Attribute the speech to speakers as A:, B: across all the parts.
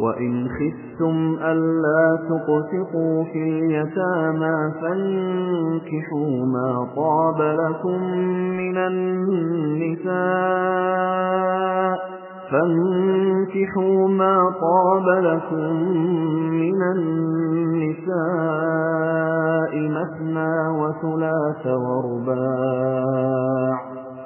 A: وإن خفتم ألا تقسطوا في اليتامى فانكحوا ما طاب لكم من النساء فانكحوا ما طاب لكم من النساء مثنى وثلاث ورباع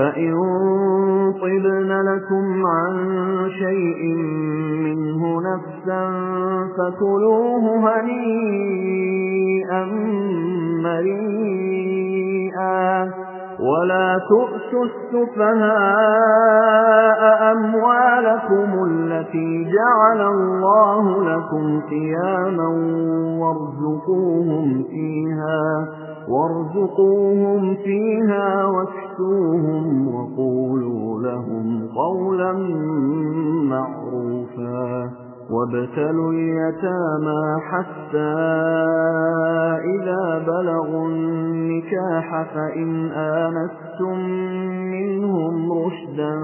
A: فإن طبن لكم عن شيء منه نفسا فكلوه هنيئا مريئا ولا تؤسوا السفهاء أموالكم التي جعل الله لكم قياما وارزقوهم فيها وارزقوهم فيها واكسوهم وقولوا لهم قولا معروفا وابتلوا اليتامى حتى إذا بلغوا النكاح فإن آنستم منهم رشدا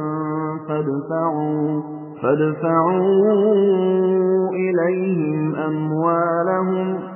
A: فادفعوا, فادفعوا إليهم أموالهم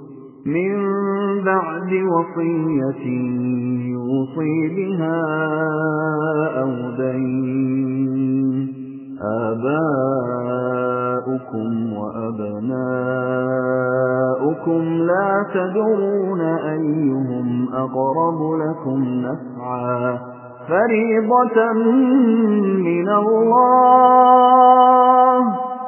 A: من بعد وصية يوصي بها أو دين. آباؤكم وأبناؤكم لا تدرون أيهم أقرب لكم نفعا. فريضة من الله.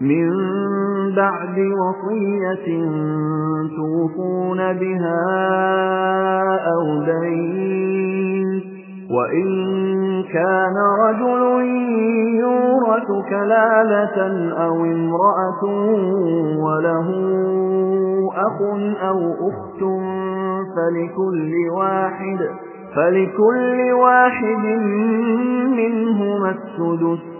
A: من بعد وصية توفون بها أو دين. وإن كان رجل يورث كلالة أو امرأة وله أخ أو أخت فلكل واحد فلكل واحد منهما السدس.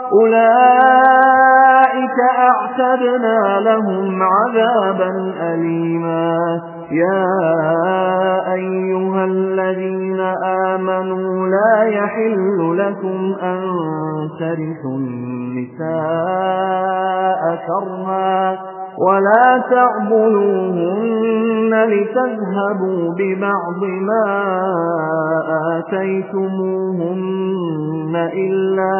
A: أولئك أعتدنا لهم عذابا أليما. يا أيها الذين آمنوا لا يحل لكم أن ترثوا النساء كرها ولا تعبلوهن لتذهبوا ببعض ما آتيتموهن إلا,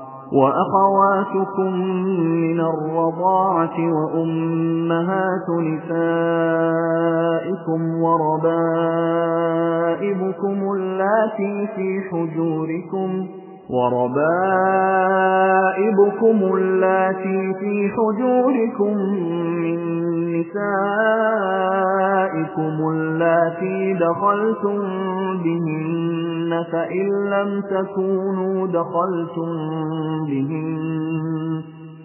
A: وأخواتكم من الرضاعة وأمهات نسائكم وربائبكم اللاتي في حجوركم وربائبكم اللاتي في حجوركم من نسائكم اللاتي دخلتم بهن فإن لم تكونوا دخلتم بهن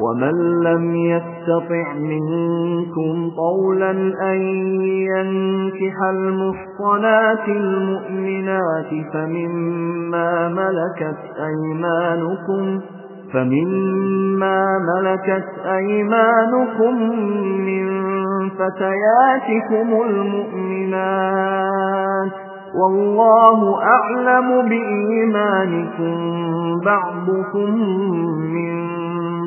A: ومن لم يستطع منكم طولا أن ينكح المحصنات المؤمنات فمما ملكت أيمانكم فمما ملكت أيمانكم من فتياتكم المؤمنات والله أعلم بإيمانكم بعضكم من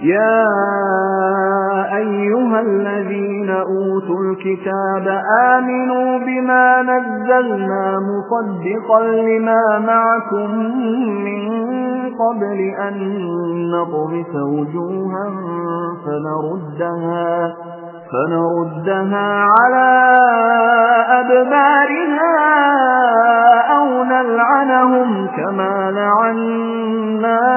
A: يا أيها الذين أوتوا الكتاب آمنوا بما نزلنا مصدقا لما معكم من قبل أن نطرس وجوها فنردها فنردها على أدبارها أو نلعنهم كما لعنا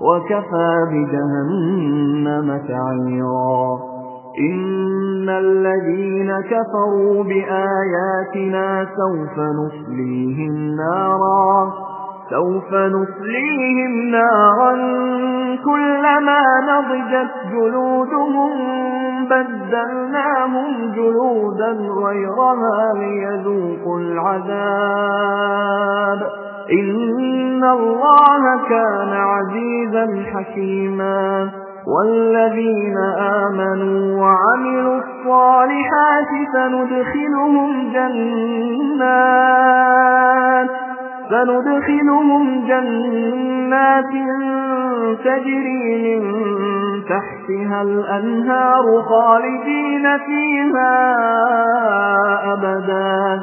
A: وكفى بجهنم سعيرا. إن الذين كفروا بآياتنا سوف نصليهم نارا. سوف نصليهم نارا كلما نضجت جلودهم بدلناهم جلودا غيرها ليذوقوا العذاب. إن الله كان عزيزا حكيما والذين آمنوا وعملوا الصالحات سندخلهم جنات سندخلهم جنات تجري من تحتها الأنهار خالدين فيها أبدا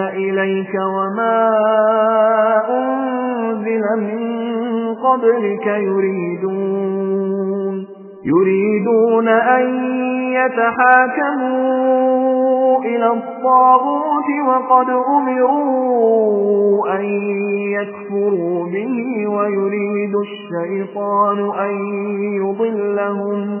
A: إليك وما أنزل من قبلك يريدون يريدون أن يتحاكموا إلى الطاغوت وقد أمروا أن يكفروا به ويريد الشيطان أن يضلهم.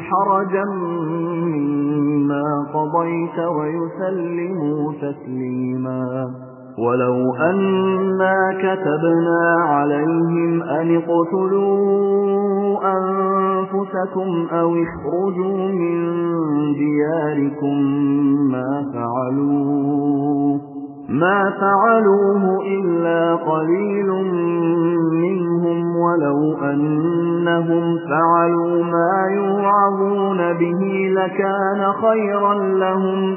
A: حرجا مما قضيت ويسلموا تسليما. ولو أنا كتبنا عليهم أن اقتلوا أنفسكم أو اخرجوا من دياركم ما فعلوه ما فعلوه إلا قليل منهم ولو أنهم فعلوا ما يوعظون به لكان خيرا لهم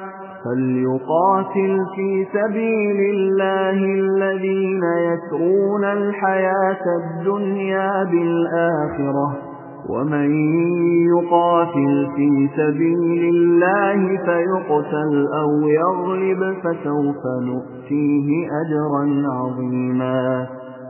A: فليقاتل في سبيل الله الذين يسرون الحياة الدنيا بالآخرة ومن يقاتل في سبيل الله فيقتل أو يغلب فسوف نؤتيه أجرا عظيما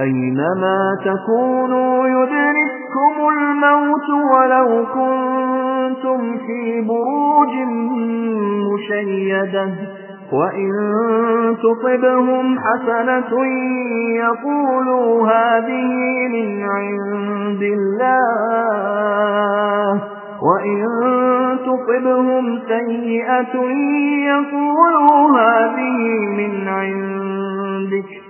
A: أينما تكونوا يدرككم الموت ولو كنتم في بروج مشيدة. وإن تصبهم حسنة يقولوا هذه من عند الله. وإن تصبهم سيئة يقولوا هذه من عندك.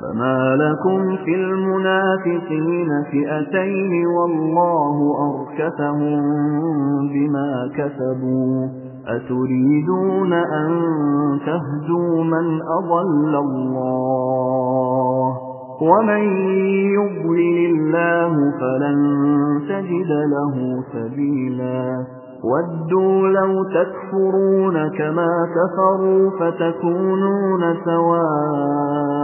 A: فما لكم في المنافقين فئتين والله أركتهم بما كسبوا أتريدون أن تهدوا من أضل الله ومن يضلل الله فلن تجد له سبيلا ودوا لو تكفرون كما كفروا فتكونون سواء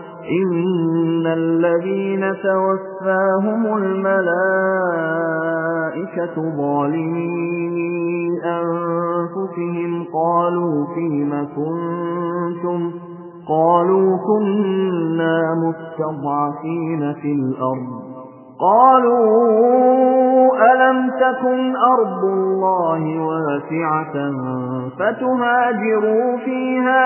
A: إن الذين توفاهم الملائكة ظالمين أنفسهم قالوا فيما كنتم قالوا كنا مستضعفين في الأرض قالوا ألم تكن أرض الله واسعة فتهاجروا فيها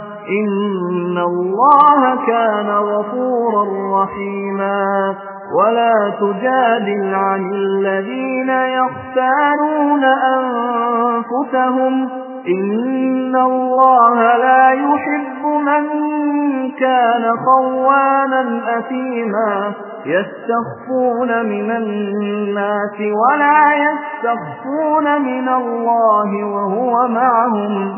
A: إن الله كان غفورا رحيما ولا تجادل عن الذين يختارون أنفسهم إن الله لا يحب من كان خوانا أثيما يستخفون من الناس ولا يستخفون من الله وهو معهم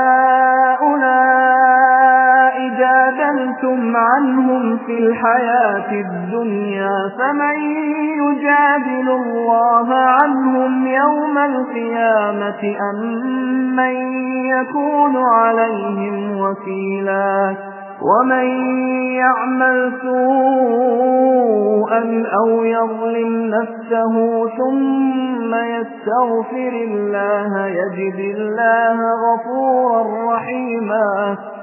A: جادلتم عنهم في الحياة الدنيا فمن يجادل الله عنهم يوم القيامة أم من يكون عليهم وكيلا ومن يعمل سوءا أو يظلم نفسه ثم يستغفر الله يجد الله غفورا رحيما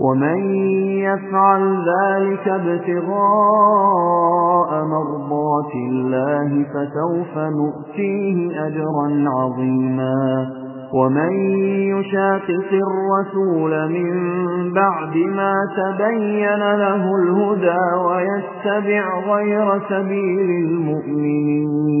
A: ومن يفعل ذلك ابتغاء مرضات الله فسوف نؤتيه أجرا عظيما ومن يشاقق الرسول من بعد ما تبين له الهدى ويتبع غير سبيل المؤمنين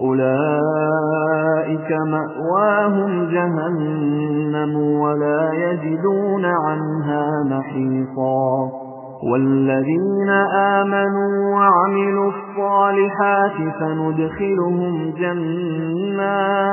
A: أولئك مأواهم جهنم ولا يجدون عنها محيطا والذين آمنوا وعملوا الصالحات فندخلهم جنات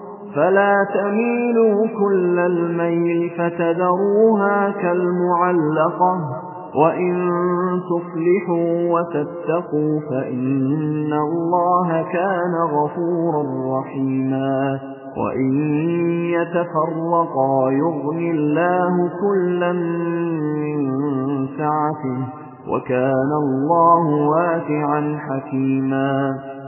A: فلا تميلوا كل الميل فتذروها كالمعلقة وإن تصلحوا وتتقوا فإن الله كان غفورا رحيما وإن يتفرقا يغني الله كلا من سعته وكان الله واسعا حكيما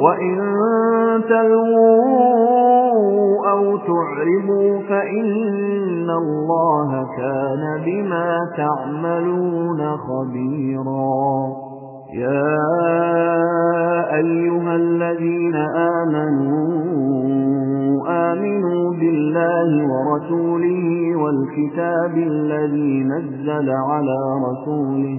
A: وإن تلووا أو تعرضوا فإن الله كان بما تعملون خبيرا يا أيها الذين آمنوا آمنوا بالله ورسوله والكتاب الذي نزل على رسوله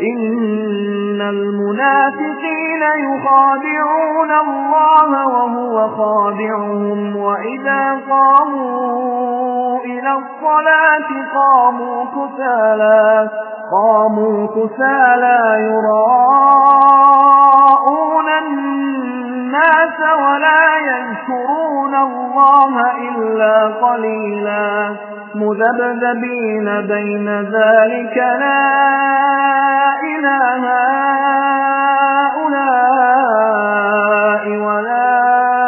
A: إن المنافقين يخادعون الله وهو خادعهم وإذا قاموا إلى الصلاة قاموا كسالا قاموا كسالا يراءون ولا يذكرون الله إلا قليلا. مذبذبين بين ذلك لا إله هؤلاء ولا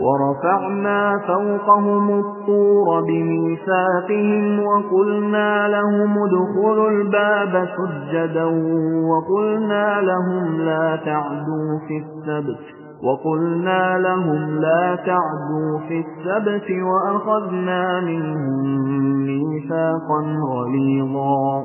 A: ورفعنا فوقهم الطور بميثاقهم وقلنا لهم ادخلوا الباب سجدا وقلنا لهم لا تعدوا في السبت وقلنا لهم لا تعدوا في السبت وأخذنا منهم ميثاقا غليظا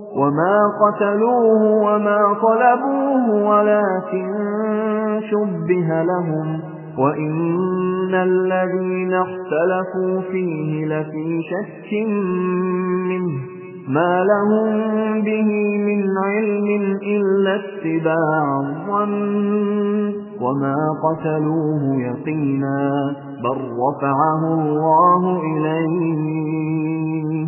A: وما قتلوه وما طلبوه ولكن شبه لهم وإن الذين اختلفوا فيه لفي شك منه ما لهم به من علم إلا اتباع الظن وما قتلوه يقينا بل رفعه الله إليه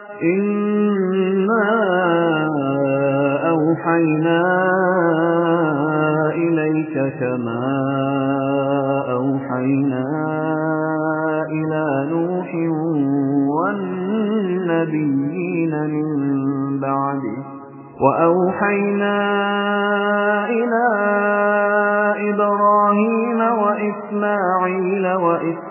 A: إنا أوحينا إليك كما أوحينا إلى نوح والنبيين من بعده وأوحينا إلى إبراهيم وإسماعيل وإسماعيل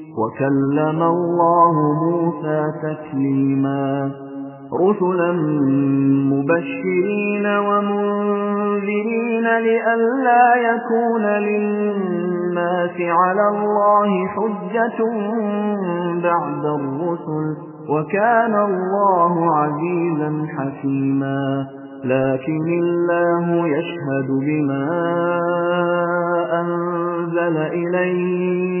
A: وكلم الله موسى تكليما. رسلا مبشرين ومنذرين لئلا يكون للناس على الله حجة بعد الرسل وكان الله عزيزا حكيما. لكن الله يشهد بما أنزل إليك.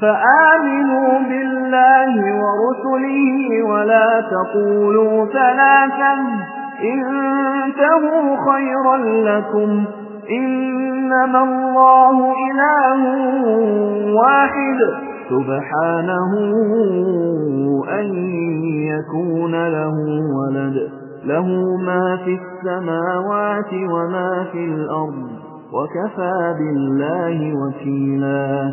A: فآمنوا بالله ورسله ولا تقولوا ثلاثا انتهوا خيرا لكم. إنما الله إله واحد. سبحانه أن يكون له ولد. له ما في السماوات وما في الأرض. وكفى بالله وكيلا.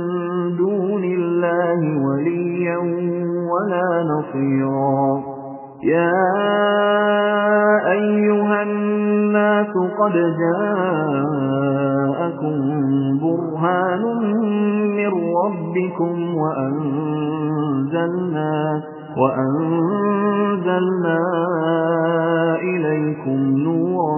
A: دون الله وليا ولا نصيرا. يا أيها الناس قد جاءكم برهان من ربكم وأنزلنا وأنزلنا إليكم نورا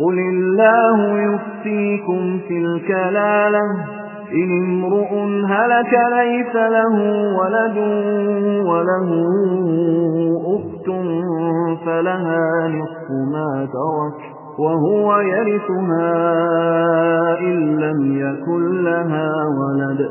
A: قل الله يفتيكم في الكلالة إن امرؤ هلك ليس له ولد وله أخت فلها نصف ما ترك وهو يرثها إن لم يكن لها ولد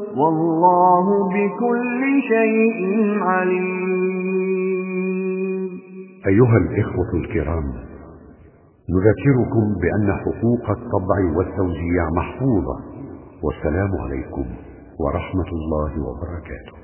A: والله بكل شيء عليم.
B: أيها الإخوة الكرام نذكركم بأن حقوق الطبع والتوزيع محفوظة والسلام عليكم ورحمة الله وبركاته.